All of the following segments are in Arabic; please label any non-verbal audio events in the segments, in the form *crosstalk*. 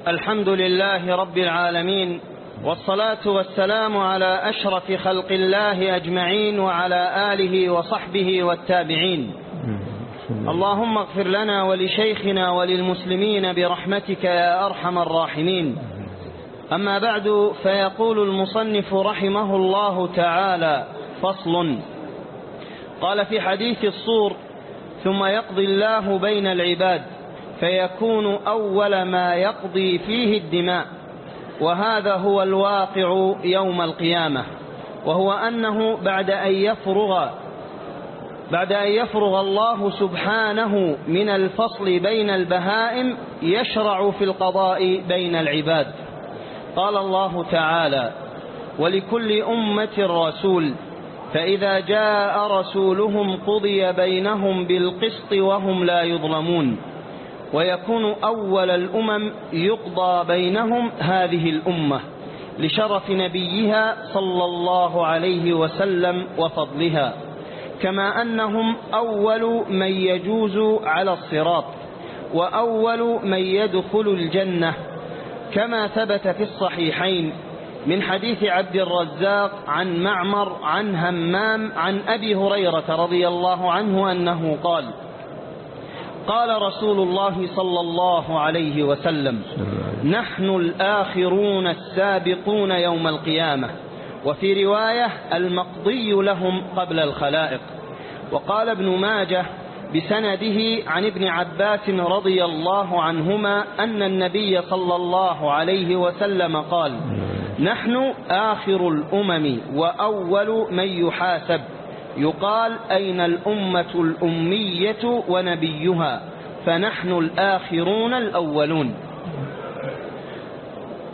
الحمد لله رب العالمين والصلاة والسلام على أشرف خلق الله أجمعين وعلى آله وصحبه والتابعين. اللهم اغفر لنا ولشيخنا وللمسلمين برحمتك يا أرحم الراحمين. أما بعد فيقول المصنف رحمه الله تعالى فصل. قال في حديث الصور ثم يقضي الله بين العباد فيكون أول ما يقضي فيه الدماء وهذا هو الواقع يوم القيامة وهو أنه بعد أن يفرغ بعد أن يفرغ الله سبحانه من الفصل بين البهائم يشرع في القضاء بين العباد. قال الله تعالى ولكل أمة رسول فإذا جاء رسولهم قضي بينهم بالقسط وهم لا يظلمون ويكون أول الأمم يقضى بينهم هذه الأمة لشرف نبيها صلى الله عليه وسلم وفضلها كما أنهم أول من يجوز على الصراط وأول من يدخل الجنة كما ثبت في الصحيحين من حديث عبد الرزاق عن معمر عن همام عن أبي هريرة رضي الله عنه أنه قال قال رسول الله صلى الله عليه وسلم نحن الآخرون السابقون يوم القيامة وفي رواية المقضي لهم قبل الخلائق. وقال ابن ماجه بسنده عن ابن عباس رضي الله عنهما أن النبي صلى الله عليه وسلم قال نحن آخر الأمم وأول من يحاسب يقال أين الأمة الأمية ونبيها فنحن الآخرون الأولون.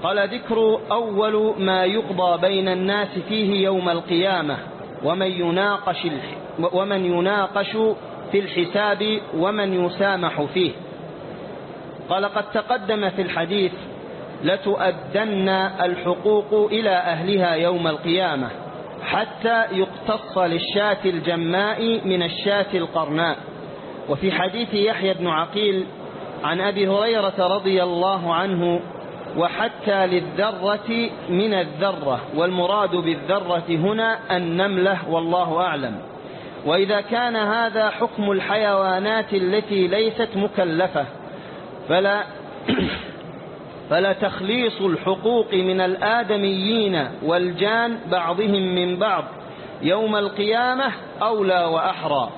قال ذكر أول ما يقضى بين الناس فيه يوم القيامة ومن يناقش, ومن يناقش في الحساب ومن يسامح فيه. قال قد تقدم في الحديث لتؤدن الحقوق إلى أهلها يوم القيامة. حتى يقتص للشاة الجماء من الشاة القرناء. وفي حديث يحيى بن عقيل عن أبي هريرة رضي الله عنه وحتى للذرة من الذرة والمراد بالذرة هنا النملة والله أعلم. وإذا كان هذا حكم الحيوانات التي ليست مكلفة فلا *clears throat* فلتخليص الحقوق من الآدميين والجان بعضهم من بعض يوم القيامة أولى وأحرى.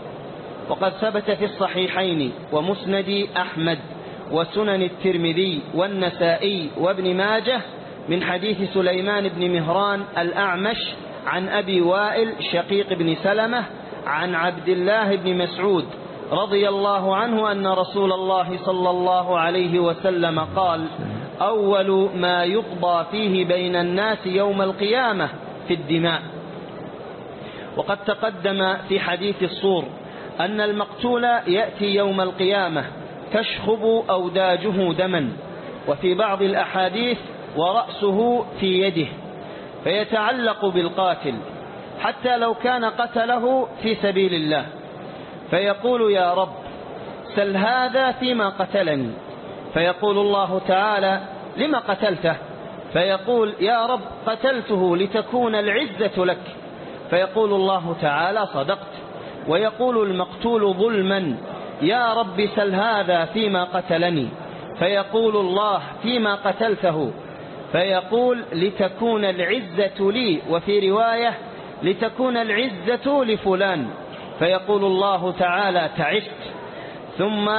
وقد ثبت في الصحيحين ومسند أحمد وسنن الترمذي والنسائي وابن ماجه من حديث سليمان بن مهران الأعمش عن أبي وائل شقيق بن سلمة عن عبد الله بن مسعود رضي الله عنه أن رسول الله صلى الله عليه وسلم قال أول ما يقضى فيه بين الناس يوم القيامة في الدماء. وقد تقدم في حديث الصور أن المقتول يأتي يوم القيامة تشخب أوداجه دما وفي بعض الأحاديث ورأسه في يده فيتعلق بالقاتل حتى لو كان قتله في سبيل الله. فيقول يا رب سل هذا فيما قتلني. فيقول الله تعالى لما قتلته؟ فيقول يا رب قتلته لتكون العزة لك. فيقول الله تعالى صدقت. ويقول المقتول ظلما يا رب سل هذا فيما قتلني. فيقول الله فيما قتلته. فيقول لتكون العزة لي وفي رواية لتكون العزة لفلان. فيقول الله تعالى تعشت. ثم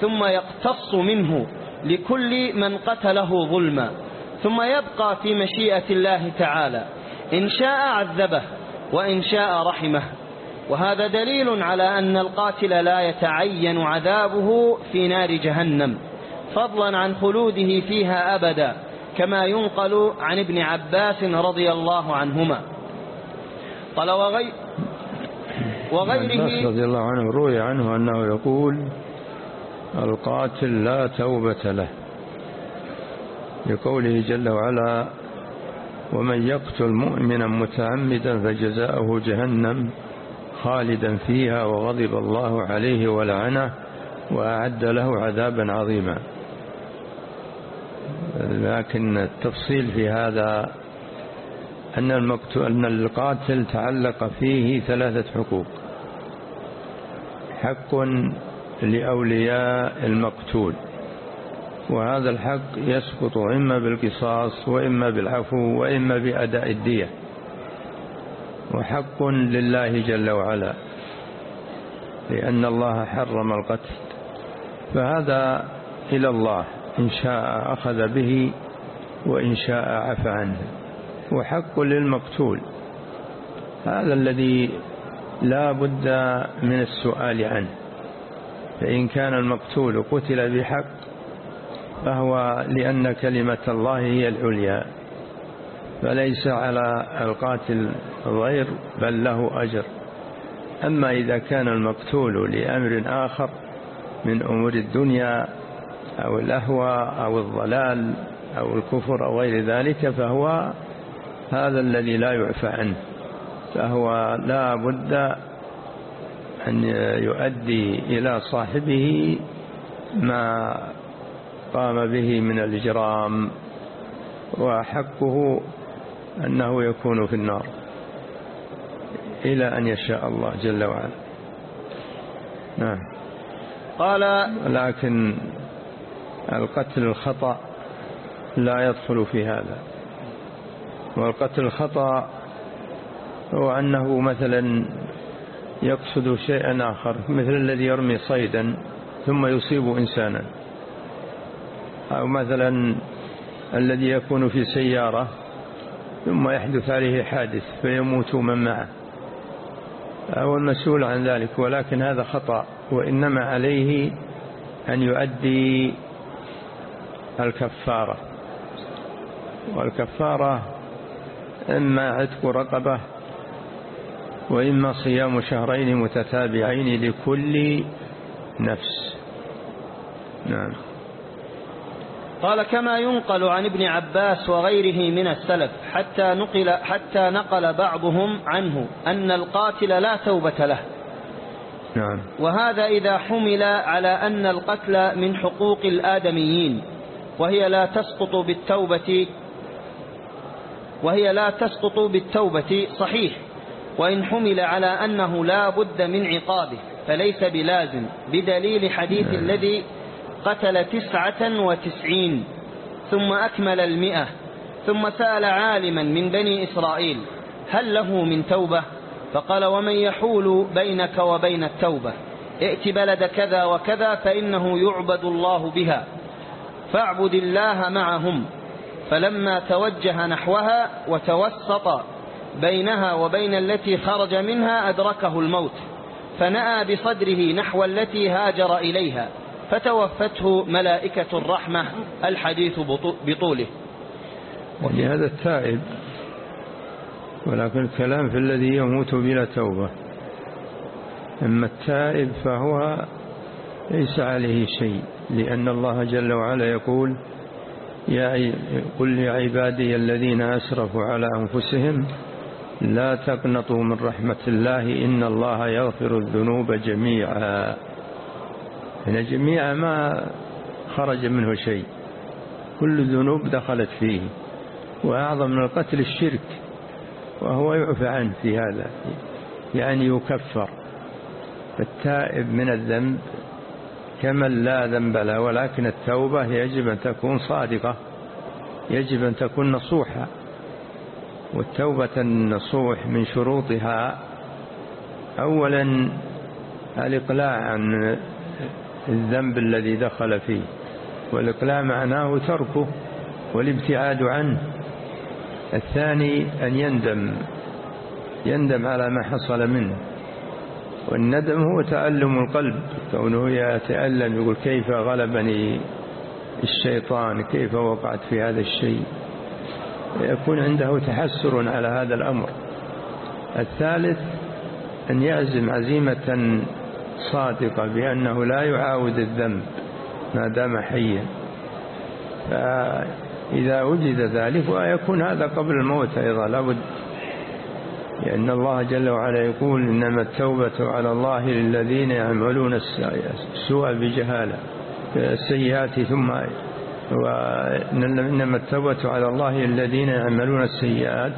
ثم يقتص منه لكل من قتله ظلما. ثم يبقى في مشيئة الله تعالى. إن شاء عذبه وإن شاء رحمه. وهذا دليل على أن القاتل لا يتعين عذابه في نار جهنم فضلا عن خلوده فيها أبدا كما ينقل عن ابن عباس رضي الله عنهما. قال وغير وغيره. رضي الله عنه روي عنه أنه يقول القاتل لا توبة له. لقوله جل وعلا ومن يقتل مؤمنا متعمدا فجزاؤه جهنم خالدا فيها وغضب الله عليه ولعنه وأعد له عذابا عظيما. لكن التفصيل في هذا أن, أن القاتل تعلق فيه ثلاثة حقوق. حق لأولياء المقتول وهذا الحق يسقط إما بالقصاص وإما بالعفو وإما بأداء الدية وحق لله جل وعلا لأن الله حرم القتل فهذا إلى الله إن شاء أخذ به وإن شاء عفى عنه وحق للمقتول هذا الذي لا بد من السؤال عنه. فإن كان المقتول قتل بحق فهو لأن كلمة الله هي العليا. فليس على القاتل غير بل له أجر. أما إذا كان المقتول لأمر آخر من أمور الدنيا أو الأهوى أو الضلال أو الكفر أو غير ذلك فهو هذا الذي لا يعفى عنه. فهو لا بد أن يؤدي إلى صاحبه ما قام به من الإجرام وحقه أنه يكون في النار إلى أن يشاء الله جل وعلا. نعم. قال لكن القتل الخطأ لا يدخل في هذا والقتل الخطأ هو أنه مثلا يقصد شيئا آخر مثل الذي يرمي صيدا ثم يصيب إنسانا. أو مثلا الذي يكون في سيارة ثم يحدث عليه حادث فيموت من معه. هو المسؤول عن ذلك ولكن هذا خطأ وإنما عليه أن يؤدي الكفارة. والكفارة إما عتق رقبة وإما صيام شهرين متتابعين لكل نفس. نعم. قال كما ينقل عن ابن عباس وغيره من السلف حتى نقل, حتى نقل بعضهم عنه أن القاتل لا توبة له. نعم. وهذا إذا حمل على أن القتل من حقوق الآدميين وهي لا تسقط بالتوبة وهي لا تسقط بالتوبة صحيح. وإن حمل على أنه لا بد من عقابه فليس بلازم بدليل حديث نعم. الذي قتل تسعة وتسعين ثم أكمل المئة ثم سأل عالما من بني إسرائيل هل له من توبة فقال ومن يحول بينك وبين التوبة ائت بلد كذا وكذا فإنه يعبد الله بها فاعبد الله معهم فلما توجه نحوها وتوسط بينها وبين التي خرج منها أدركه الموت فنأى بصدره نحو التي هاجر إليها فتوفته ملائكة الرحمة الحديث بطوله. ولهذا التائب ولكن الكلام في الذي يموت بلا توبة. أما التائب فهو ليس عليه شيء لأن الله جل وعلا يقول يا قل لعبادي الذين أسرفوا على أنفسهم لا تقنطوا من رحمة الله إن الله يغفر الذنوب جميعا. إن جميعا ما خرج منه شيء كل الذنوب دخلت فيه. وأعظم من القتل الشرك وهو يعفى عنه في هذا يعني يكفر. التائب من الذنب كمن لا ذنب له ولكن التوبة يجب أن تكون صادقة يجب أن تكون نصوحة. والتوبة النصوح من شروطها أولا الإقلاع عن الذنب الذي دخل فيه والإقلاع معناه تركه والابتعاد عنه. الثاني أن يندم يندم على ما حصل منه والندم هو تألم القلب كونه يتألم يقول كيف غلبني الشيطان كيف وقعت في هذا الشيء؟ يكون عنده تحسر على هذا الأمر. الثالث أن يعزم عزيمة صادقة بأنه لا يعاود الذنب ما دام حيا. فإذا وجد ذلك ويكون هذا قبل الموت أيضا لابد لأن الله جل وعلا يقول إنما التوبة على الله للذين يعملون السوء بجهالة السيئات ثم وإنما التوبة على الله الذين يعملون السيئات.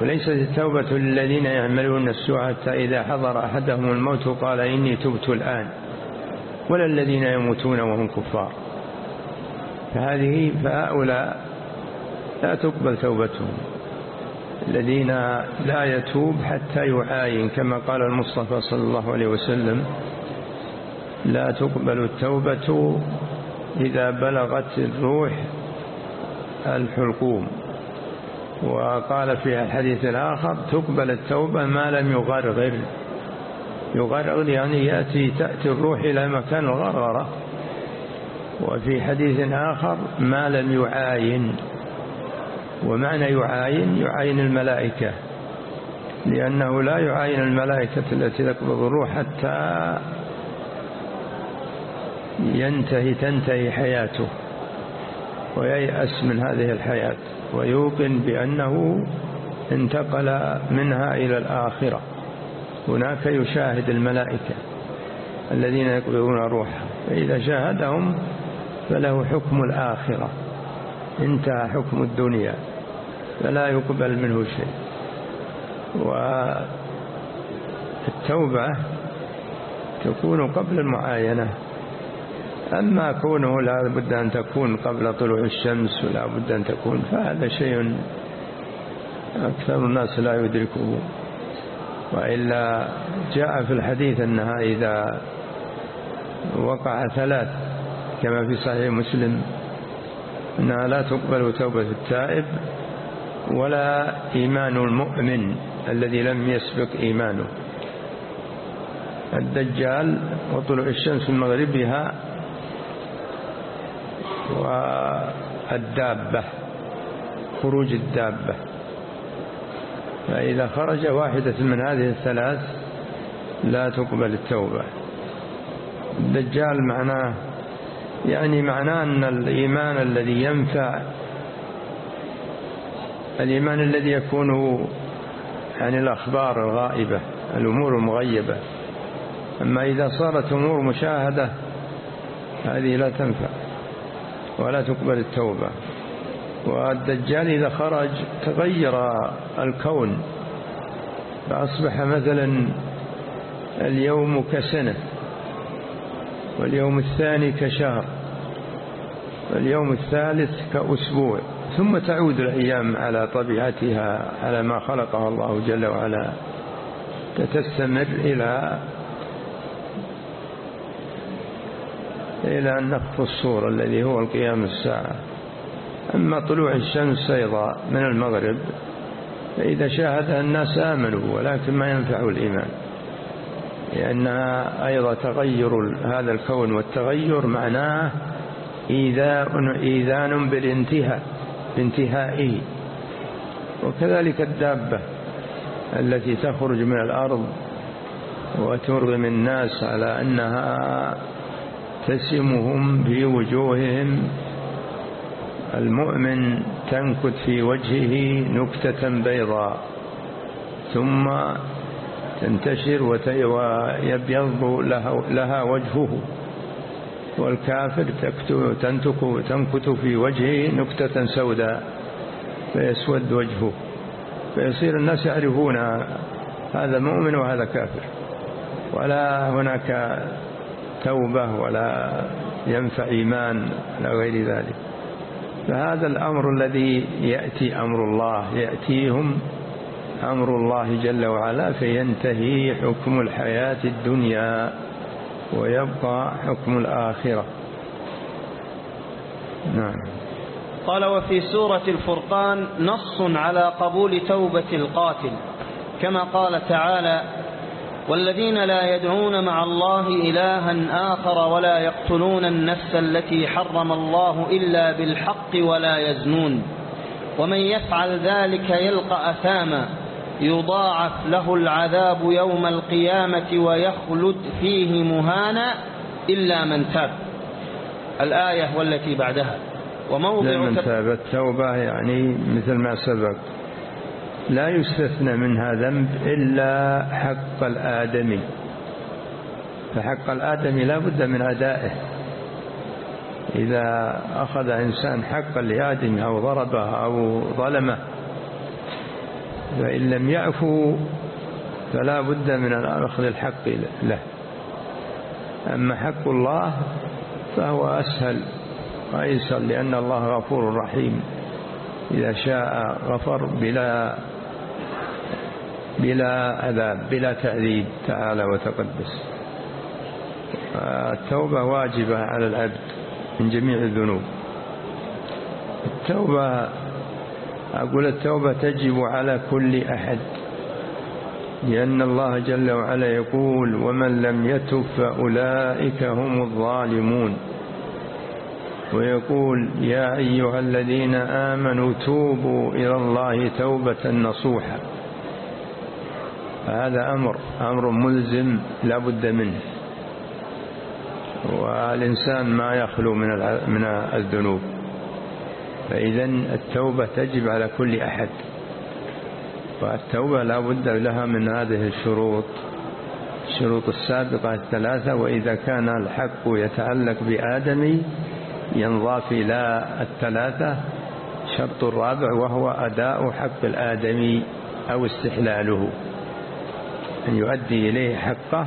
وليست التوبة للذين يعملون السوء حتى إذا حضر أحدهم الموت قال إني تبت الآن ولا الذين يموتون وهم كفار. فهذه فهؤلاء لا تقبل توبتهم. الذين لا يتوب حتى يعاين كما قال المصطفى صلى الله عليه وسلم لا تقبل التوبة إذا بلغت الروح الحلقوم. وقال في الحديث الآخر تقبل التوبة ما لم يغرغر. يغرغر يعني يأتي تأتي الروح إلى مكان الغرغرة وفي حديث آخر ما لم يعاين. ومعنى يعاين يعاين الملائكة لأنه لا يعاين الملائكة التي تقبض الروح حتى ينتهي تنتهي حياته وييأس من هذه الحياة ويوقن بأنه انتقل منها إلى الآخرة. هناك يشاهد الملائكة الذين يقبضون روحه فإذا شاهدهم فله حكم الآخرة انتهى حكم الدنيا فلا يقبل منه شيء. والتوبة تكون قبل المعاينة. أما كونه لا بد أن تكون قبل طلوع الشمس ولا بد أن تكون فهذا شيء أكثر الناس لا يدركه. وإلا جاء في الحديث أنها إذا وقع ثلاث كما في صحيح مسلم أنها لا تقبل توبة التائب ولا إيمان المؤمن الذي لم يسبق إيمانه. الدجال وطلوع الشمس من مغربها والدابة خروج الدابة. فإذا خرج واحدة من هذه الثلاث لا تقبل التوبة. الدجال معناه يعني معناه أن الإيمان الذي ينفع الإيمان الذي يكون عن الأخبار الغائبة الأمور المغيبة. أما إذا صارت أمور مشاهدة هذه لا تنفع. ولا تقبل التوبة. والدجال إذا خرج تغير الكون فأصبح مثلا اليوم كسنة واليوم الثاني كشهر واليوم الثالث كأسبوع. ثم تعود الأيام على طبيعتها على ما خلقها الله جل وعلا تستمر إلى إلى أن نخف الصور الذي هو القيام الساعة. أما طلوع الشمس أيضا من المغرب فإذا شاهدها الناس آمنوا ولكن ما ينفع الإيمان. لأنها أيضا تغير هذا الكون والتغير معناه إيذان بالانتهاء بانتهائه وكذلك الدابة التي تخرج من الأرض وترغم الناس على أنها تسمهم في وجوههم المؤمن تنكت في وجهه نكتة بيضاء ثم تنتشر ويبيض لها, وجهه والكافر تنكت في وجهه نكتة سوداء فيسود وجهه فيصير الناس يعرفون هذا مؤمن وهذا كافر ولا هناك توبة ولا ينفع إيمان ولا غير ذلك. فهذا الأمر الذي يأتي أمر الله يأتيهم أمر الله جل وعلا فينتهي حكم الحياة الدنيا ويبقى حكم الآخرة. نعم. قال وفي سورة الفرقان نص على قبول توبة القاتل كما قال تعالى والذين لا يدعون مع الله إلها آخر ولا يقتلون النفس التي حرم الله إلا بالحق ولا يزنون. ومن يفعل ذلك يلقى أثاما. يضاعف له العذاب يوم القيامة ويخلد فيه مهانا إلا من تاب. الآية والتي بعدها. وموضع من تاب. التوبة يعني مثل ما سبق. لا يستثنى منها ذنب إلا حق الآدمي. فحق الآدمي لا بد من أدائه. إذا أخذ إنسان حقا لآدم أو ضربه أو ظلمه فإن لم يعفو فلا بد من أخذ الحق له. أما حق الله فهو أسهل وأيسر لأن الله غفور رحيم. إذا شاء غفر بلا بلا عذاب بلا تعذيب تعالى وتقدس. التوبة واجبة على العبد من جميع الذنوب. التوبة أقول التوبة تجب على كل أحد لأن الله جل وعلا يقول ومن لم يتب فأولئك هم الظالمون ويقول يا أيها الذين آمنوا توبوا إلى الله توبة نصوحا هذا أمر أمر ملزم لا بد منه. والإنسان ما يخلو من من الذنوب. فإذا التوبة تجب على كل أحد. والتوبة لا بد لها من هذه الشروط. الشروط السابقة الثلاثة وإذا كان الحق يتعلق بآدمي ينضاف إلى الثلاثة. شرط الرابع وهو أداء حق الآدمي أو استحلاله. أن يؤدي إليه حقه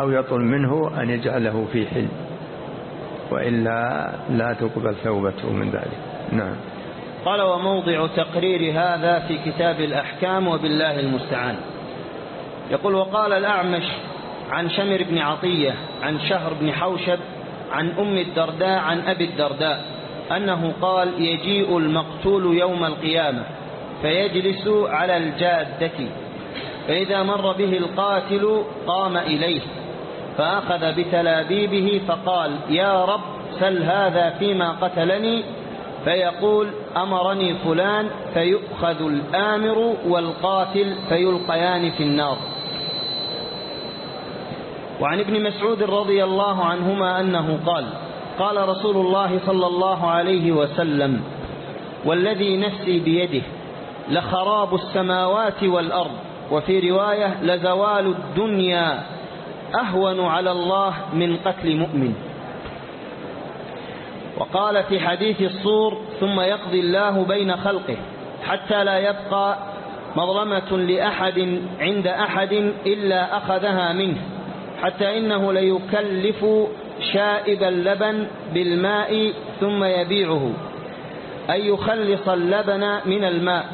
أو يطل منه أن يجعله في حل وإلا لا تقبل توبته من ذلك. نعم. قال وموضع تقرير هذا في كتاب الأحكام وبالله المستعان. يقول وقال الأعمش عن شمر بن عطية عن شهر بن حوشب عن أم الدرداء عن أبي الدرداء أنه قال يجيء المقتول يوم القيامة فيجلس على الجادة فإذا مر به القاتل قام إليه فأخذ بتلابيبه فقال يا رب سل هذا فيما قتلني. فيقول أمرني فلان فيؤخذ الآمر والقاتل فيلقيان في النار. وعن ابن مسعود رضي الله عنهما أنه قال قال رسول الله صلى الله عليه وسلم والذي نفسي بيده لخراب السماوات والأرض وفي رواية لزوال الدنيا أهون على الله من قتل مؤمن. وقال في حديث الصور ثم يقضي الله بين خلقه حتى لا يبقى مظلمة لأحد عند أحد إلا أخذها منه حتى إنه ليكلف شائب اللبن بالماء ثم يبيعه أي يخلص اللبن من الماء.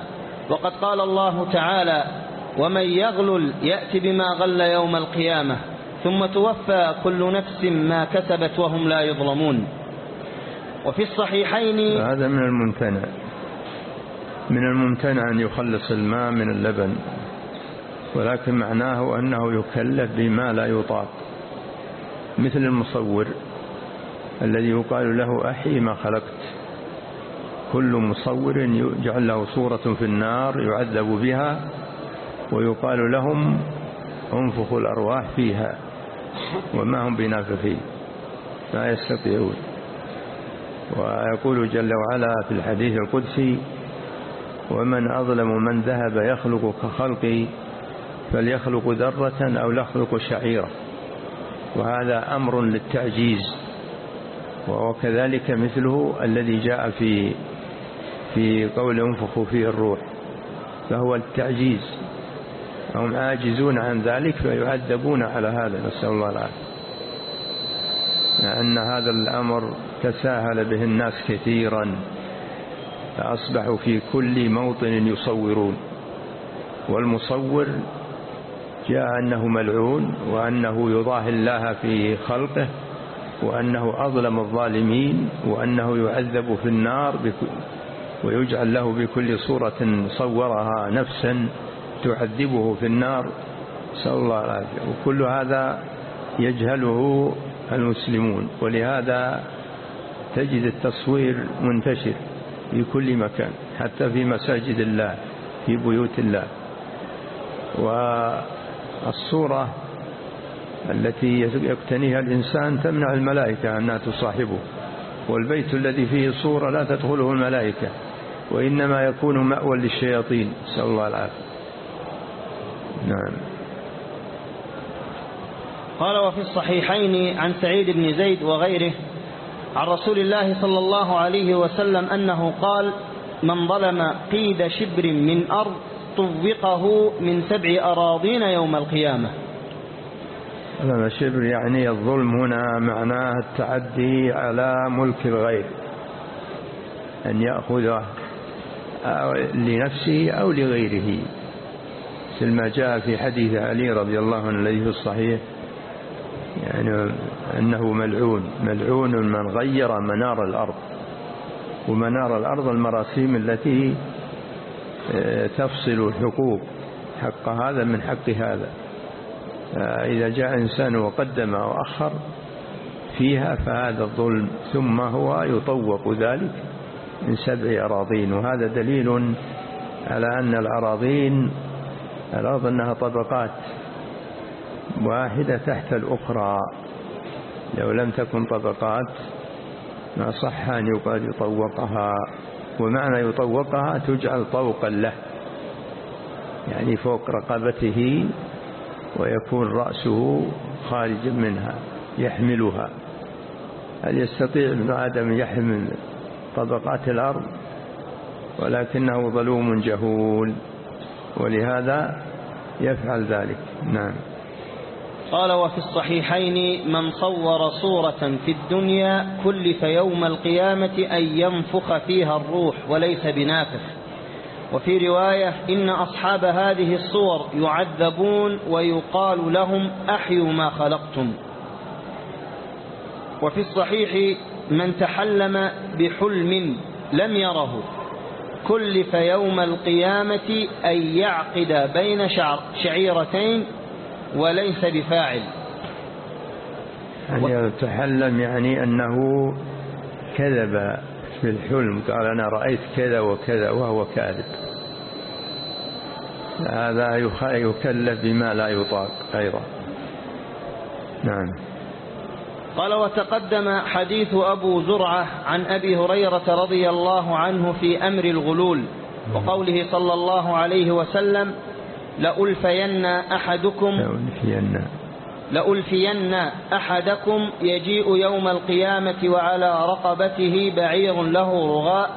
وقد قال الله تعالى ومن يغلل يأتي بما غل يوم القيامة ثم توفى كل نفس ما كسبت وهم لا يظلمون. وفي الصحيحين هذا من الممتنع. من الممتنع أن يخلص الماء من اللبن ولكن معناه أنه يكلف بما لا يطاق. مثل المصور الذي يقال له أحي ما خلقت. كل مصور يجعل له صورة في النار يعذب بها ويقال لهم انفخوا الأرواح فيها وما هم بنافخين لا يستطيعون. ويقول جل وعلا في الحديث القدسي ومن أظلم من ذهب يخلق كخلقي فليخلق ذرة أو يخلق شعيرة وهذا أمر للتعجيز وكذلك مثله الذي جاء في في قول انفخوا فيه الروح فهو التعجيز. هم عاجزون عن ذلك فيعذبون على هذا نسأل الله العافية. لأن هذا الأمر تساهل به الناس كثيرا فأصبحوا في كل موطن يصورون. والمصور جاء أنه ملعون وأنه يضاهي الله في خلقه وأنه أظلم الظالمين وأنه يعذب في النار ويجعل له بكل صورة صورها نفسا. تعذبه في النار. نسأل الله العافية. وكل هذا يجهله المسلمون ولهذا تجد التصوير منتشر في كل مكان حتى في مساجد الله في بيوت الله. والصورة التي يقتنيها الإنسان تمنع الملائكة أنها تصاحبه والبيت الذي فيه صورة لا تدخله الملائكة وإنما يكون مأوى للشياطين. نسأل الله العافية. نعم. قال وفي الصحيحين عن سعيد بن زيد وغيره عن رسول الله صلى الله عليه وسلم أنه قال من ظلم قيد شبر من أرض طوقه من سبع أراضين يوم القيامة. هذا شبر يعني الظلم هنا معناه التعدي على ملك الغير أن يأخذه لنفسه أو لغيره. مثل ما جاء في حديث علي رضي الله عنه الذي في الصحيح يعني أنه ملعون ملعون من غير منار الأرض. ومنار الأرض المراسيم التي آه، تفصل الحقوق حق هذا من حق هذا. إذا جاء إنسان وقدم أو أخر فيها فهذا الظلم ثم هو يطوق ذلك من سبع أراضين. وهذا دليل على أن الأراضين الأرض أنها طبقات واحدة تحت الأخرى. لو لم تكن طبقات ما صح أن يقال يطوقها. ومعنى يطوقها تجعل طوقا له يعني فوق رقبته ويكون رأسه خارجا منها يحملها. هل يستطيع ابن آدم يحمل طبقات الأرض؟ ولكنه ظلوم جهول. ولهذا يفعل ذلك. نعم. قال وفي الصحيحين من صور صورة في الدنيا كلف يوم القيامة أن ينفخ فيها الروح وليس بنافخ. وفي رواية إن أصحاب هذه الصور يعذبون ويقال لهم أحيوا ما خلقتم. وفي الصحيح من تحلم بحلم لم يره. كلف يوم القيامة أن يعقد بين شعر شعيرتين وليس بفاعل. يعني يتحلم يعني أنه كذب في الحلم قال أنا رأيت كذا وكذا وهو كاذب. هذا يكلف بما لا يطاق أيضا. نعم. قال وتقدم حديث أبو زرعة عن أبي هريرة رضي الله عنه في أمر الغلول وقوله صلى الله عليه وسلم لألفين أحدكم لألفين. لألفين أحدكم يجيء يوم القيامة وعلى رقبته بعير له رغاء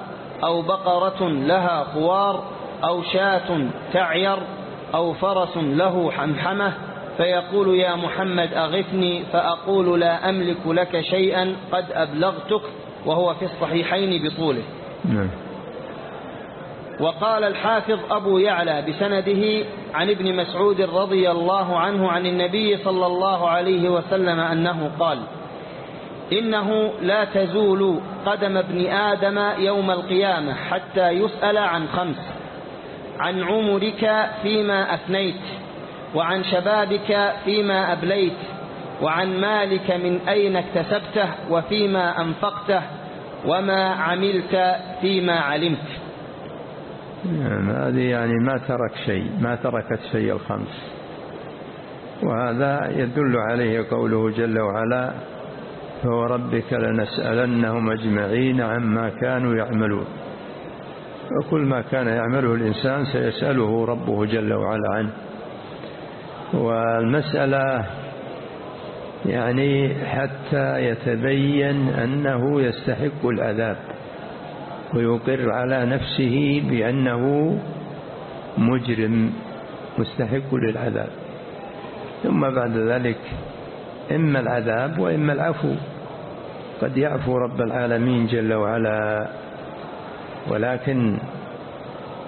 أو بقرة لها خوار أو شاة تعير أو فرس له حمحمة. فيقول يا محمد أغثني فأقول لا أملك لك شيئا قد أبلغتك وهو في الصحيحين بطوله. نعم. وقال الحافظ أبو يعلى بسنده عن ابن مسعود رضي الله عنه عن النبي صلى الله عليه وسلم أنه قال إنه لا تزول قدم ابن آدم يوم القيامة حتى يسأل عن خمس عن عمرك فيما أفنيت وعن شبابك فيما أبليت وعن مالك من أين اكتسبته وفيما أنفقته وما عملت فيما علمت. نعم هذه يعني ما ترك شيء ما تركت شيء الخمس. وهذا يدل عليه قوله جل وعلا فوربك لنسألنهم أجمعين عما كانوا يعملون. وكل ما كان يعمله الإنسان سيسأله ربه جل وعلا عنه. والمسألة يعني حتى يتبين أنه يستحق العذاب ويقر على نفسه بأنه مجرم مستحق للعذاب. ثم بعد ذلك إما العذاب وإما العفو. قد يعفو رب العالمين جل وعلا ولكن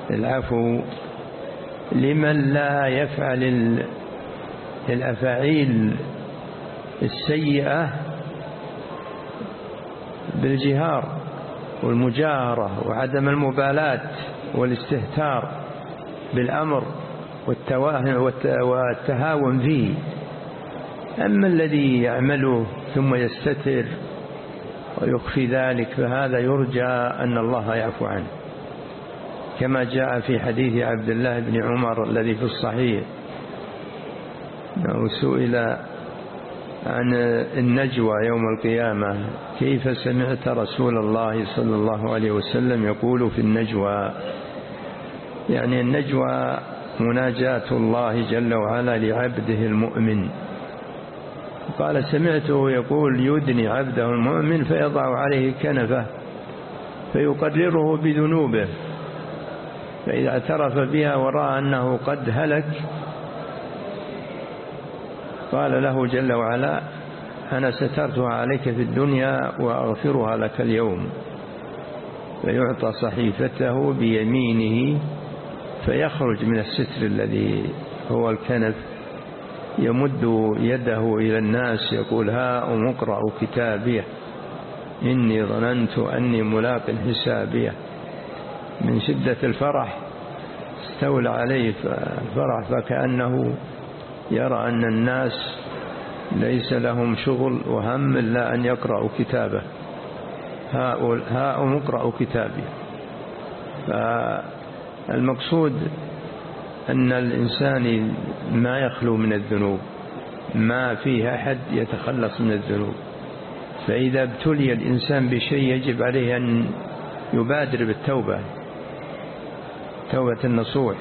العفو لمن لا يفعل الأفاعيل السيئة بالجهار والمجاهرة وعدم المبالاة والاستهتار بالأمر والتهاون فيه. أما الذي يعمله ثم يستتر ويخفي ذلك فهذا يرجى أن الله يعفو عنه. كما جاء في حديث عبد الله بن عمر الذي في الصحيح. أنه سئل عن النجوى يوم القيامة كيف سمعت رسول الله صلى الله عليه وسلم يقول في النجوى؟ يعني النجوى مناجاة الله جل وعلا لعبده المؤمن. قال سمعته يقول يدني عبده المؤمن فيضع عليه كنفه فيقرره بذنوبه فإذا اعترف بها ورأى أنه قد هلك قال له جل وعلا أنا سترتها عليك في الدنيا وأغفرها لك اليوم. فيعطى صحيفته بيمينه فيخرج من الستر الذي هو الكنف يمد يده إلى الناس يقول ها أم اقرأوا كتابيه إني ظننت أني ملاق حسابيه. من شدة الفرح استولى عليه الفرح فكأنه يرى أن الناس ليس لهم شغل وهم إلا أن يقرأوا كتابه. ها اقرأوا كتابي. فالمقصود أن الإنسان ما يخلو من الذنوب ما فيه أحد يتخلص من الذنوب. فإذا ابتلي الإنسان بشيء يجب عليه أن يبادر بالتوبة توبة النصوح.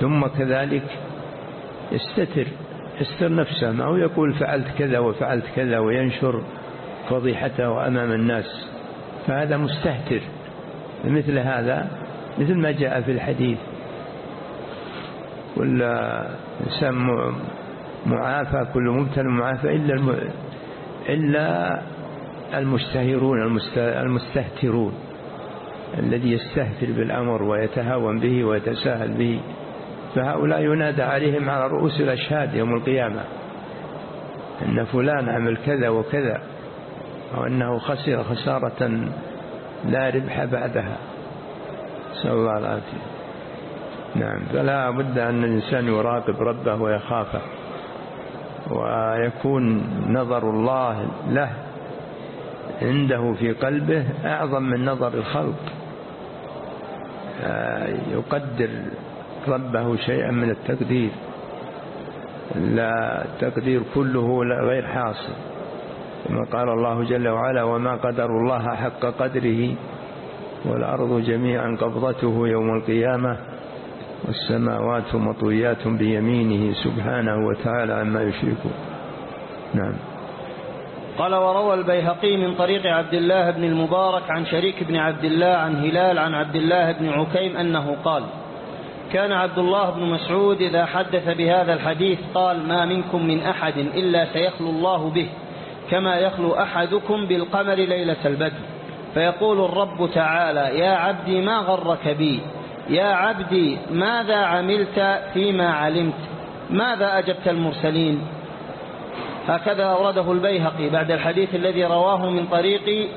ثم كذلك يستتر يستر نفسه ما هو يقول فعلت كذا وفعلت كذا وينشر فضيحته أمام الناس. فهذا مستهتر. مثل هذا مثل ما جاء في الحديث. كل إنسان معافى كل مبتل معافى إلا إلا المشتهرون المستهترون. الذي يستهتر بالأمر ويتهاون به ويتساهل به. فهؤلاء ينادى عليهم على رؤوس الأشهاد يوم القيامة أن فلان عمل كذا وكذا أو أنه خسر خسارة لا ربح بعدها. نسأل الله العافية. نعم. فلا بد أن الإنسان يراقب ربه ويخافه ويكون نظر الله له عنده في قلبه أعظم من نظر الخلق. آه، يقدر ربه شيئا من التقدير. لا التقدير كله غير حاصل. كما قال الله جل وعلا وما قدر الله حق قدره والأرض جميعا قبضته يوم القيامة والسماوات مطويات بيمينه سبحانه وتعالى عما يشركون. نعم. قال وروى البيهقي من طريق عبد الله بن المبارك عن شريك بن عبد الله عن هلال عن عبد الله بن عكيم أنه قال كان عبد الله بن مسعود إذا حدث بهذا الحديث قال ما منكم من أحد إلا سيخلو الله به كما يخلو أحدكم بالقمر ليلة البدر. فيقول الرب تعالى يا عبدي ما غرك بي؟ يا عبدي ماذا عملت فيما علمت؟ ماذا أجبت المرسلين؟ هكذا أورده البيهقي بعد الحديث الذي رواه من طريق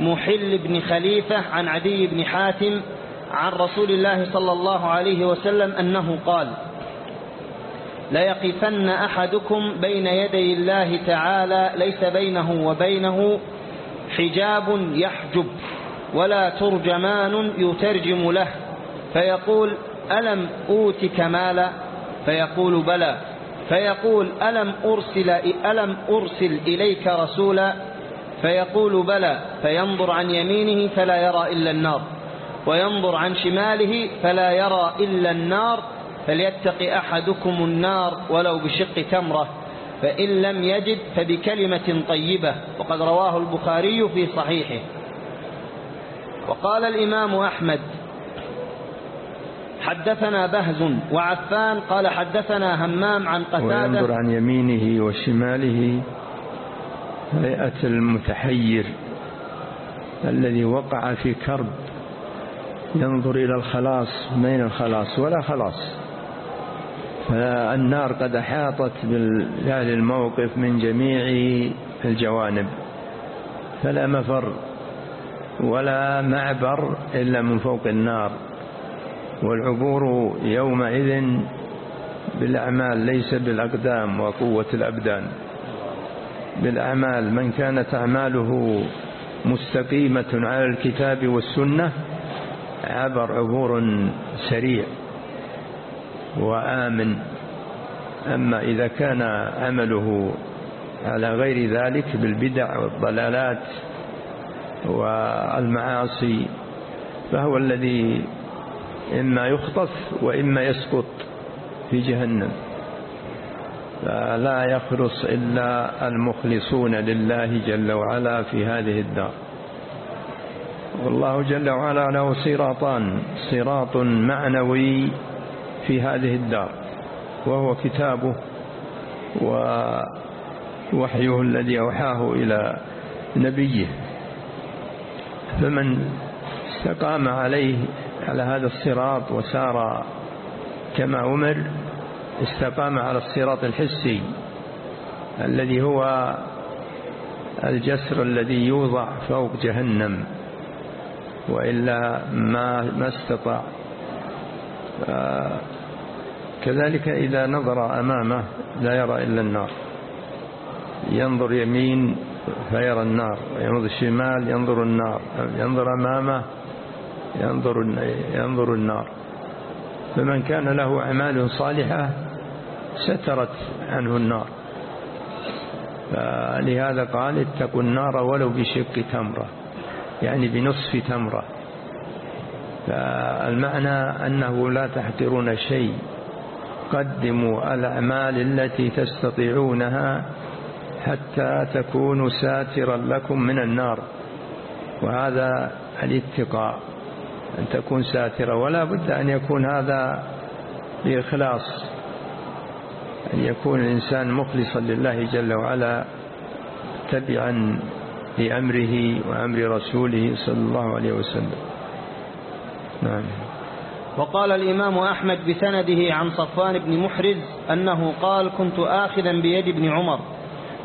محل بن خليفة عن عدي بن حاتم عن رسول الله صلى الله عليه وسلم أنه قال ليقفن أحدكم بين يدي الله تعالى ليس بينه وبينه حجاب يحجب ولا ترجمان يترجم له فيقول ألم أوتك مالا؟ فيقول بلى. فيقول ألم أرسل, ألم أرسل إليك رسولا؟ فيقول بلى. فينظر عن يمينه فلا يرى إلا النار. وينظر عن شماله فلا يرى إلا النار فليتق أحدكم النار ولو بشق تمرة فإن لم يجد فبكلمة طيبة وقد رواه البخاري في صحيحه. وقال الإمام أحمد حدثنا بهز وعفان قال حدثنا همام عن قتادة. وينظر عن يمينه وشماله هيئة المتحير الذي وقع في كرب. ينظر إلى الخلاص من الخلاص؟ ولا خلاص. فالنار قد أحاطت بأهل الموقف من جميع الجوانب فلا مفر ولا معبر إلا من فوق النار. والعبور يومئذ بالأعمال ليس بالأقدام وقوة الأبدان. بالأعمال من كانت أعماله مستقيمة على الكتاب والسنة عبر عبور سريع وآمن. أما إذا كان عمله على غير ذلك بالبدع والضلالات والمعاصي فهو الذي إما يخطف وإما يسقط في جهنم. فلا يخلص إلا المخلصون لله جل وعلا في هذه الدار. والله جل وعلا له صراطان صراط معنوي في هذه الدار وهو كتابه ووحيه الذي أوحاه إلى نبيه. فمن استقام عليه على هذا الصراط وسار كما أمر استقام على الصراط الحسي الذي هو الجسر الذي يوضع فوق جهنم. وإلا ما ما استطاع. كذلك إذا نظر أمامه لا يرى إلا النار. ينظر يمين فيرى النار ينظر شمال ينظر النار ينظر أمامه ينظر ينظر النار. فمن كان له أعمال صالحة سترت عنه النار. فلهذا قال اتقوا النار ولو بشق تمرة. يعني بنصف تمرة. فالمعنى أنه لا تحقرون شيء. قدموا الأعمال التي تستطيعونها حتى تكونوا ساترا لكم من النار. وهذا الاتقاء أن تكون ساترة. ولا بد أن يكون هذا بإخلاص أن يكون الإنسان مخلصا لله جل وعلا تبعا لأمره وأمر رسوله صلى الله عليه وسلم. نعم. وقال الإمام أحمد بسنده عن صفوان بن محرز أنه قال كنت آخذا بيد ابن عمر.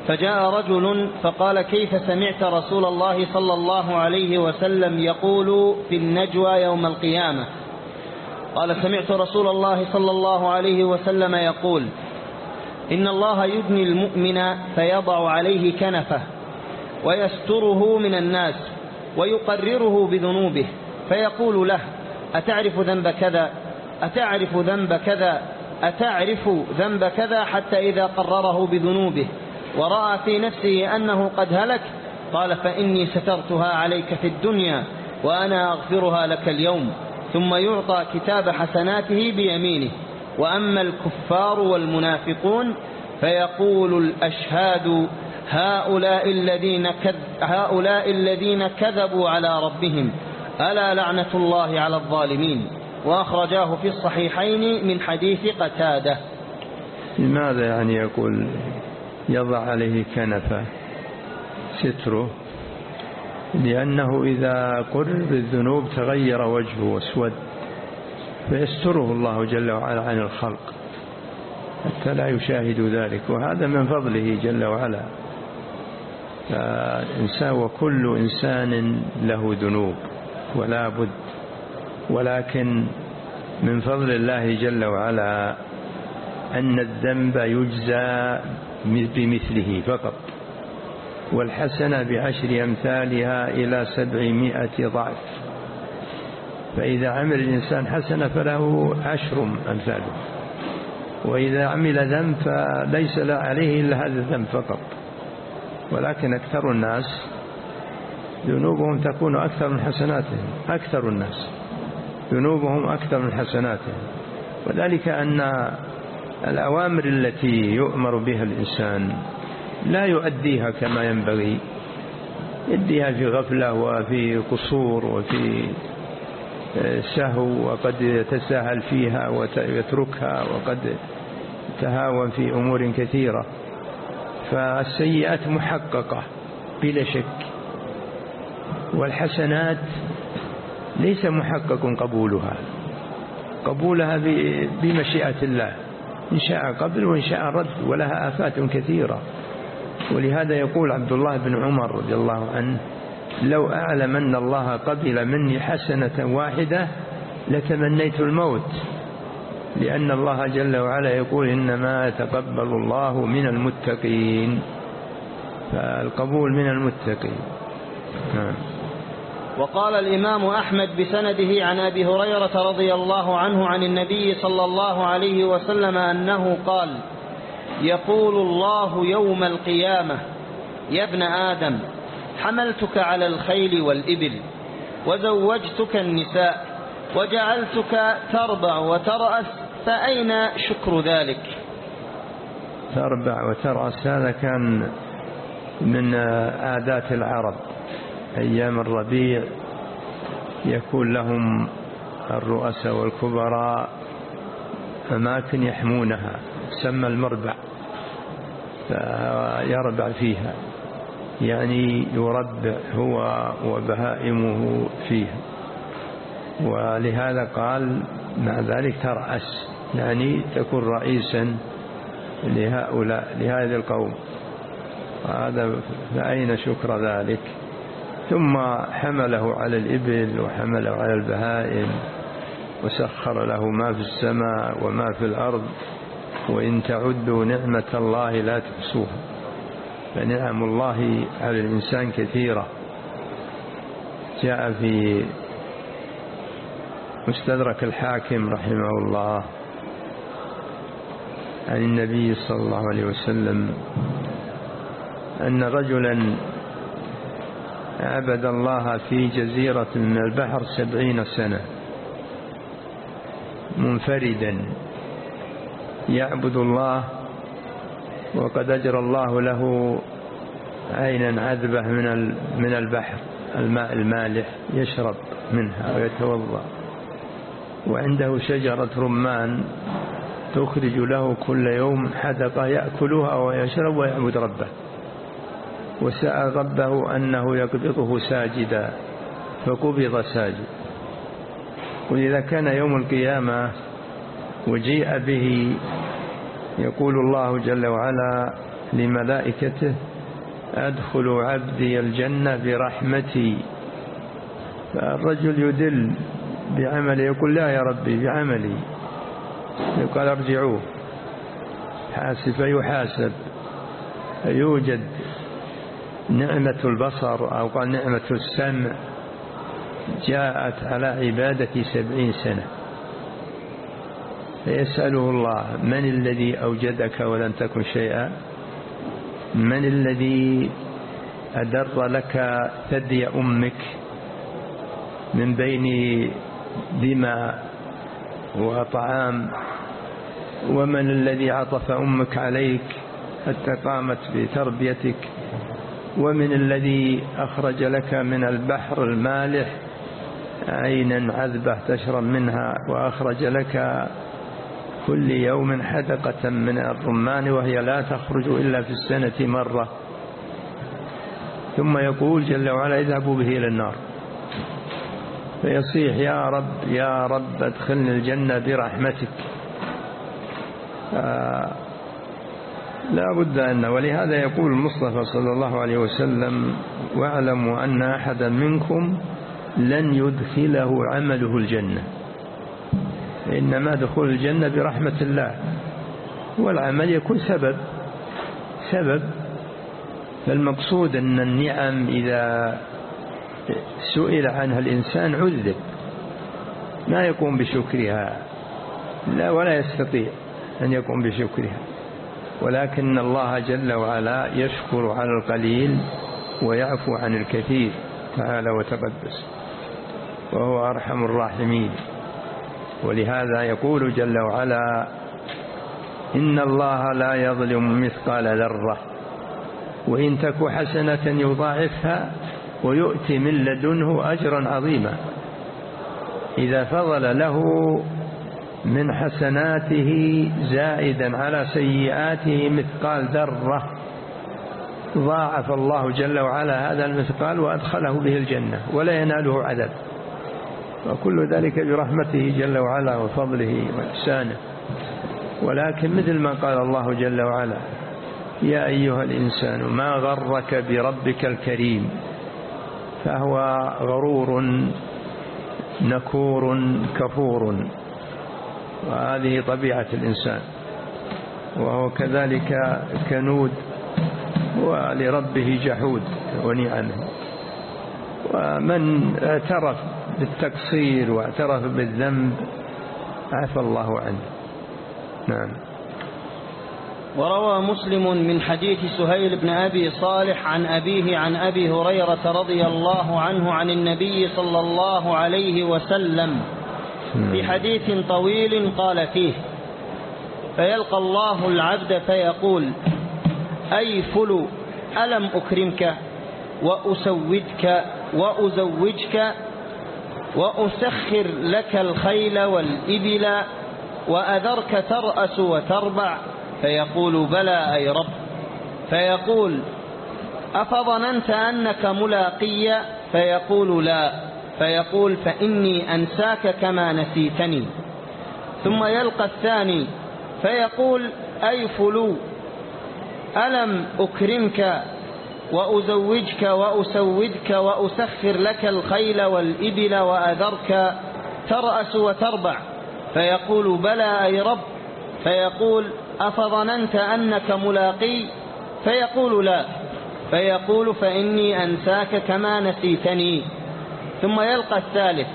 فجاء رجل فقال كيف سمعت رسول الله صلى الله عليه وسلم يقول في النجوى يوم القيامة؟ قال سمعت رسول الله صلى الله عليه وسلم يقول إن الله يدني المؤمن فيضع عليه كنفه ويستره من الناس ويقرره بذنوبه فيقول له أتعرف ذنب كذا؟ أتعرف ذنب كذا؟ أتعرف ذنب كذا حتى إذا قرره بذنوبه؟ ورأى في نفسه أنه قد هلك؟ قال فإني سترتها عليك في الدنيا وأنا أغفرها لك اليوم ثم يعطى كتاب حسناته بيمينه. وأما الكفار والمنافقون فيقول الأشهاد هؤلاء الذين, هؤلاء الذين كذبوا على ربهم ألا لعنة الله على الظالمين؟ وأخرجاه في الصحيحين من حديث قتادة. لماذا يعني يقول يضع عليه كنفه ستره؟ لأنه إذا قرر بالذنوب تغير وجهه واسود فيستره الله جل وعلا عن الخلق حتى لا يشاهد ذلك. وهذا من فضله جل وعلا. فإنسان وكل إنسان له ذنوب ولا بد ولكن من فضل الله جل وعلا أن الذنب يجزى بمثله فقط والحسنة بعشر أمثالها إلى سبعمائة ضعف. فإذا عمل الإنسان حسنة فله عشر أمثاله وإذا عمل ذنب فليس عليه إلا هذا الذنب فقط. ولكن أكثر الناس ذنوبهم تكون أكثر من حسناتهم. أكثر الناس ذنوبهم أكثر من حسناتهم. وذلك أن الأوامر التي يؤمر بها الإنسان لا يؤديها كما ينبغي. يديها في غفلة وفي قصور وفي آه، سهو وقد يتساهل فيها ويتركها وقد تهاون في أمور كثيرة. فالسيئات محققة بلا شك والحسنات ليس محقق قبولها قبولها بمشيئة الله إن شاء قبل وإن شاء رد ولها آفات كثيرة. ولهذا يقول عبد الله بن عمر رضي الله عنه لو أعلم أن الله قبل مني حسنة واحدة لتمنيت الموت لأن الله جل وعلا يقول إنما يتقبل الله من المتقين. فالقبول من المتقين. نعم. وقال الإمام أحمد بسنده عن أبي هريرة رضي الله عنه عن النبي صلى الله عليه وسلم أنه قال يقول الله يوم القيامة يا ابن آدم حملتك على الخيل والإبل وزوجتك النساء وجعلتك تربع وترأس فأين شكر ذلك؟ تربع وترأس هذا كان من عادات العرب. أيام الربيع يكون لهم الرؤساء والكبراء أماكن يحمونها تسمى المربع. فيربع فيها يعني يربع هو وبهائمه فيها. ولهذا قال مع ذلك ترأس. يعني تكون رئيسا لهؤلاء لهذا القوم. هذا فأين شكر ذلك؟ ثم حمله على الإبل وحمله على البهائم وسخر له ما في السماء وما في الأرض وإن تعدوا نعمة الله لا تحصوها. فنعم الله على الإنسان كثيرة. جاء في مستدرك الحاكم رحمه الله عن النبي صلى الله عليه وسلم أن رجلا عبد الله في جزيرة من البحر سبعين سنة منفردا يعبد الله وقد أجرى الله له عينا عذبة من من البحر الماء المالح يشرب منها ويتوضأ. وعنده شجرة رمان تخرج له كل يوم حدقة يأكلها ويشرب ويعبد ربه. وسأل ربه أنه يقبضه ساجدا فقبض ساجد. وإذا كان يوم القيامة وجيء به يقول الله جل وعلا لملائكته أدخل عبدي الجنة برحمتي. فالرجل يدل بعمله يقول لا يا ربي بعملي. يقال ارجعوه حاسب فيحاسب. يوجد نعمة البصر أو قال نعمة السمع جاءت على عبادة سبعين سنة. فيسأله الله من الذي أوجدك ولم تكن شيئا؟ من الذي أدر لك ثدي أمك من بين دماء وطعام ومن الذي عطف أمك عليك حتى قامت بتربيتك؟ ومن الذي أخرج لك من البحر المالح عينا عذبة تشرب منها وأخرج لك كل يوم حدقة من الرمان وهي لا تخرج إلا في السنة مرة. ثم يقول جل وعلا اذهبوا به إلى النار. فيصيح يا رب يا رب ادخلني الجنة برحمتك. لا بد أن ولهذا يقول المصطفى صلى الله عليه وسلم واعلموا أن أحدا منكم لن يدخله عمله الجنة. إنما دخول الجنة برحمة الله. والعمل يكون سبب سبب. فالمقصود أن النعم إذا سئل عنها الإنسان عذب. ما يقوم بشكرها. لا ولا يستطيع. أن يقوم بشكرها ولكن الله جل وعلا يشكر على القليل ويعفو عن الكثير تعالى وتقدس. وهو أرحم الراحمين. ولهذا يقول جل وعلا إن الله لا يظلم مثقال ذرة. وإن تك حسنة يضاعفها ويؤتي من لدنه أجرا عظيما. إذا فضل له من حسناته زائدا على سيئاته مثقال ذرة. ضاعف الله جل وعلا هذا المثقال وأدخله به الجنة ولا يناله عذاب. وكل ذلك برحمته جل وعلا وفضله وإحسانه. ولكن مثل ما قال الله جل وعلا يا أيها الإنسان ما غرك بربك الكريم؟ فهو غرور نكور كفور. وهذه طبيعة الإنسان. وهو كذلك كنود ولربه جحود ونعمه ومن اعترف بالتقصير واعترف بالذنب عفى الله عنه. نعم. وروى مسلم من حديث سهيل بن أبي صالح عن أبيه عن أبي هريرة رضي الله عنه عن النبي صلى الله عليه وسلم في حديث طويل قال فيه فيلقى الله العبد فيقول أي فلو ألم أكرمك؟ وأسودك وأزوجك وأسخر لك الخيل والإبل وأذرك ترأس وتربع؟ فيقول بلى أي رب. فيقول أفظننت أنك ملاقي؟ فيقول لا. فيقول فإني أنساك كما نسيتني. ثم يلقى الثاني فيقول أي فلو ألم أكرمك وأزوجك وأسودك وأسخر لك الخيل والإبل وأذرك ترأس وتربع؟ فيقول بلى أي رب. فيقول أفظننت أنك ملاقي؟ فيقول لا. فيقول فإني أنساك كما نسيتني. ثم يلقى الثالث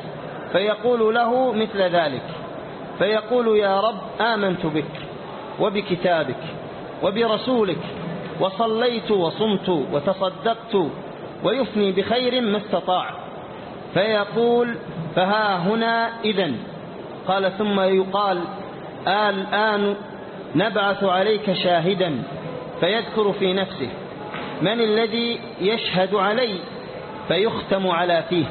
فيقول له مثل ذلك فيقول يا رب آمنت بك وبكتابك وبرسولك وصليت وصمت وتصدقت ويفني بخير ما استطاع. فيقول فها هنا إذن. قال ثم يقال الآن نبعث عليك شاهدا فيذكر في نفسه من الذي يشهد علي فيختم على فيه.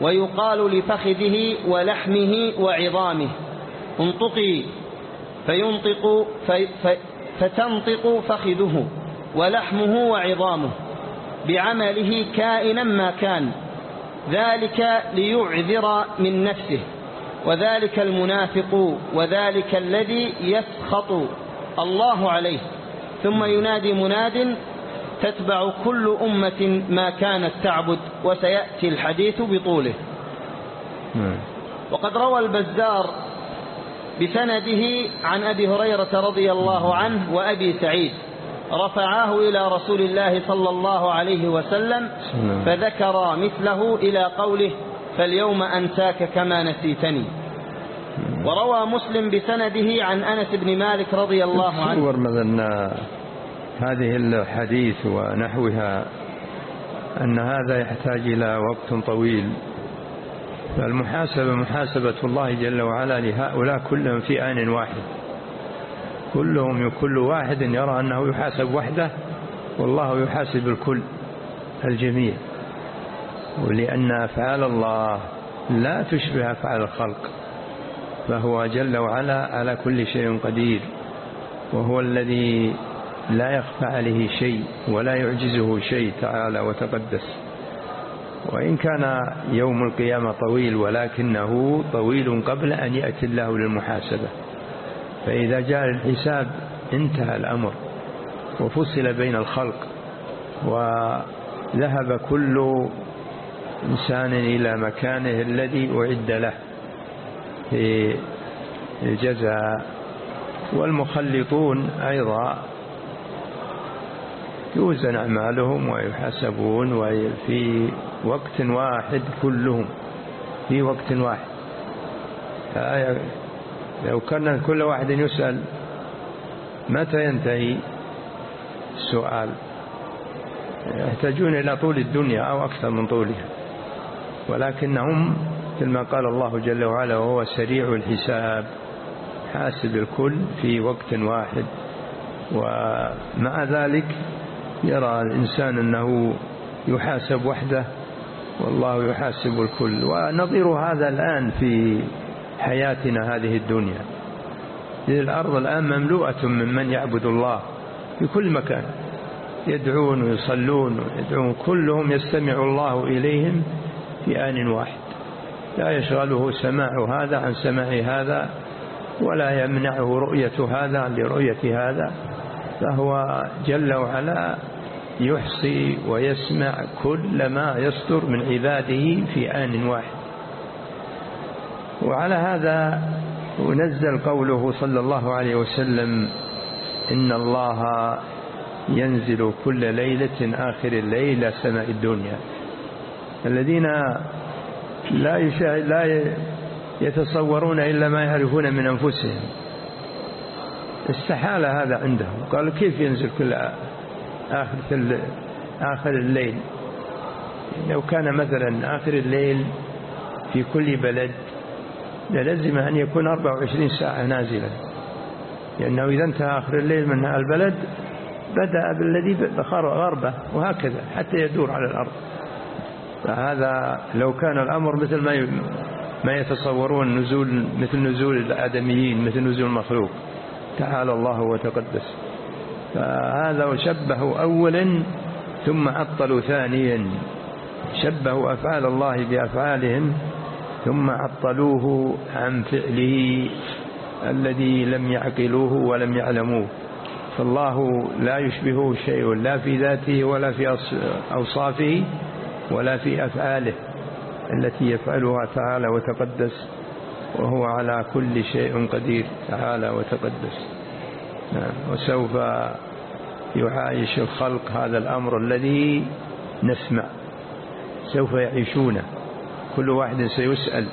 ويقال لفخذه ولحمه وعظامه. انطقي فينطق في فتنطق فخذه ولحمه وعظامه بعمله كائنا ما كان. ذلك ليعذر من نفسه وذلك المنافق وذلك الذي يسخط الله عليه. ثم ينادي مناد تتبع كل أمة ما كانت تعبد وسيأتي الحديث بطوله. نعم. وقد روى البزار بسنده عن أبي هريرة رضي الله عنه وأبي سعيد. رفعاه إلى رسول الله صلى الله عليه وسلم فذكر مثله إلى قوله فاليوم أنساك كما نسيتني. وروى مسلم بسنده عن أنس بن مالك رضي الله عنه. هذه الحديث ونحوها أن هذا يحتاج إلى وقت طويل. فالمحاسبة محاسبة الله جل وعلا لهؤلاء كلهم في آن واحد. كلهم كل واحد يرى أنه يحاسب وحده والله يحاسب الكل الجميع. ولأن أفعال الله لا تشبه أفعال الخلق فهو جل وعلا على كل شيء قدير. وهو الذي لا يخفى عليه شيء ولا يعجزه شيء تعالى وتقدس. وإن كان يوم القيامة طويل ولكنه طويل قبل أن يأتي الله للمحاسبة. فإذا جاء الحساب انتهى الأمر وفصل بين الخلق وذهب كل إنسان إلى مكانه الذي أعد له في الجزاء. والمخلطون أيضا يوزن أعمالهم ويحسبون وفي وقت واحد كلهم في وقت واحد. لو كان كل واحد يسأل متى ينتهي السؤال؟ يحتاجون إلى طول الدنيا أو أكثر من طولها. ولكنهم كما قال الله جل وعلا وهو سريع الحساب حاسب الكل في وقت واحد. ومع ذلك يرى الإنسان أنه يحاسب وحده والله يحاسب الكل. ونظير هذا الآن في حياتنا هذه الدنيا. الأرض الآن مملوءة من من يعبد الله في كل مكان. يدعون ويصلون ويدعون كلهم يستمع الله إليهم في آن واحد. لا يشغله سماع هذا عن سماع هذا ولا يمنعه رؤية هذا عن لرؤية هذا. فهو جل وعلا يحصي ويسمع كل ما يصدر من عباده في آن واحد. وعلى هذا ونزل قوله صلى الله عليه وسلم إن الله ينزل كل ليلة آخر الليل إلى سماء الدنيا. الذين لا لا يتصورون إلا ما يعرفون من أنفسهم. استحال هذا عندهم. قالوا كيف ينزل كل آخر آخر الليل؟ لو كان مثلا آخر الليل في كل بلد للزم أن يكون 24 ساعة نازلا. لأنه إذا انتهى آخر الليل من البلد بدأ بالذي غربة وهكذا حتى يدور على الأرض. فهذا لو كان الأمر مثل ما ما يتصورون نزول مثل نزول الآدميين مثل نزول المخلوق. تعالى الله وتقدس. فهذا شبهوا أولا ثم عطلوا ثانيا. شبهوا أفعال الله بأفعالهم ثم عطلوه عن فعله الذي لم يعقلوه ولم يعلموه. فالله لا يشبهه شيء لا في ذاته ولا في أوصافه ولا في أفعاله التي يفعلها تعالى وتقدس. وهو على كل شيء قدير تعالى وتقدس. نعم. وسوف يعايش الخلق هذا الأمر الذي نسمع. سوف يعيشونه. كل واحد سيسأل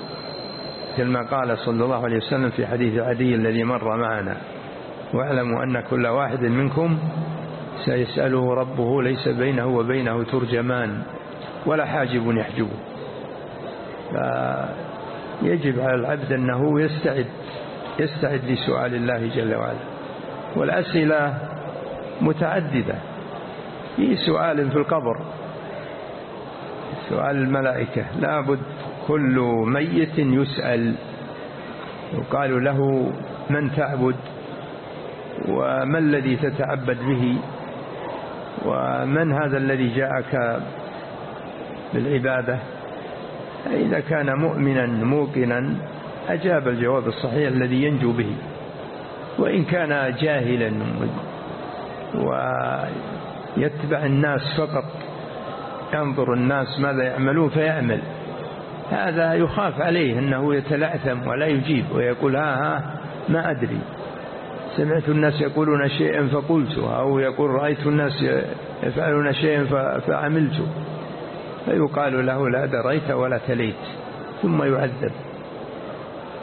كما قال صلى الله عليه وسلم في حديث عدي الذي مر معنا. واعلموا أن كل واحد منكم سيسأله ربه ليس بينه وبينه ترجمان ولا حاجب يحجبه. فيجب على العبد أنه يستعد يستعد لسؤال الله جل وعلا. والأسئلة متعددة. في سؤال في القبر. سؤال الملائكة. لابد كل ميت يسأل. يقال له من تعبد وما الذي تتعبد به ومن هذا الذي جاءك بالعبادة. إذا كان مؤمنا موقنا أجاب الجواب الصحيح الذي ينجو به. وإن كان جاهلا ويتبع الناس فقط ينظر الناس ماذا يعملون فيعمل. هذا يخاف عليه أنه يتلعثم ولا يجيب ويقول ها ها ما أدري. سمعت الناس يقولون شيئا فقلت أو يقول رأيت الناس يفعلون شيئا فعملت. فيقال له لا دريت ولا تليت ثم يعذب.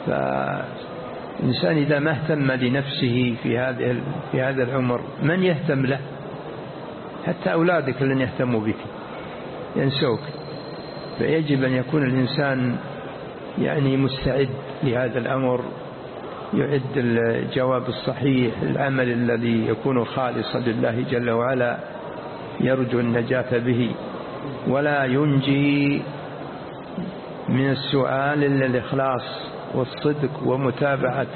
فالإنسان إذا ما اهتم لنفسه في هذه في هذا العمر من يهتم له؟ حتى أولادك لن يهتموا بك ينسوك. فيجب أن يكون الإنسان يعني مستعد لهذا الأمر يعد الجواب الصحيح العمل الذي يكون خالصا لله جل وعلا يرجو النجاة به. ولا ينجي من السؤال إلا الإخلاص والصدق ومتابعة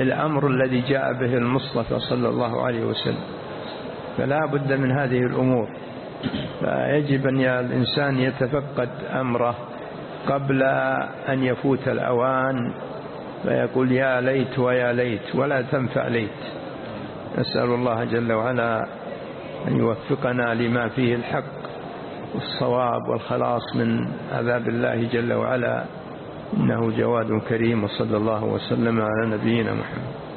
الأمر الذي جاء به المصطفى صلى الله عليه وسلم. فلا بد من هذه الأمور. فيجب أن الإنسان يتفقد أمره قبل أن يفوت الأوان فيقول يا ليت ويا ليت ولا تنفع ليت. نسأل الله جل وعلا أن يوفقنا لما فيه الحق. والصواب والخلاص من عذاب الله جل وعلا إنه جواد كريم وصلى الله وسلم على نبينا محمد.